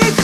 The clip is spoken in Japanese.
き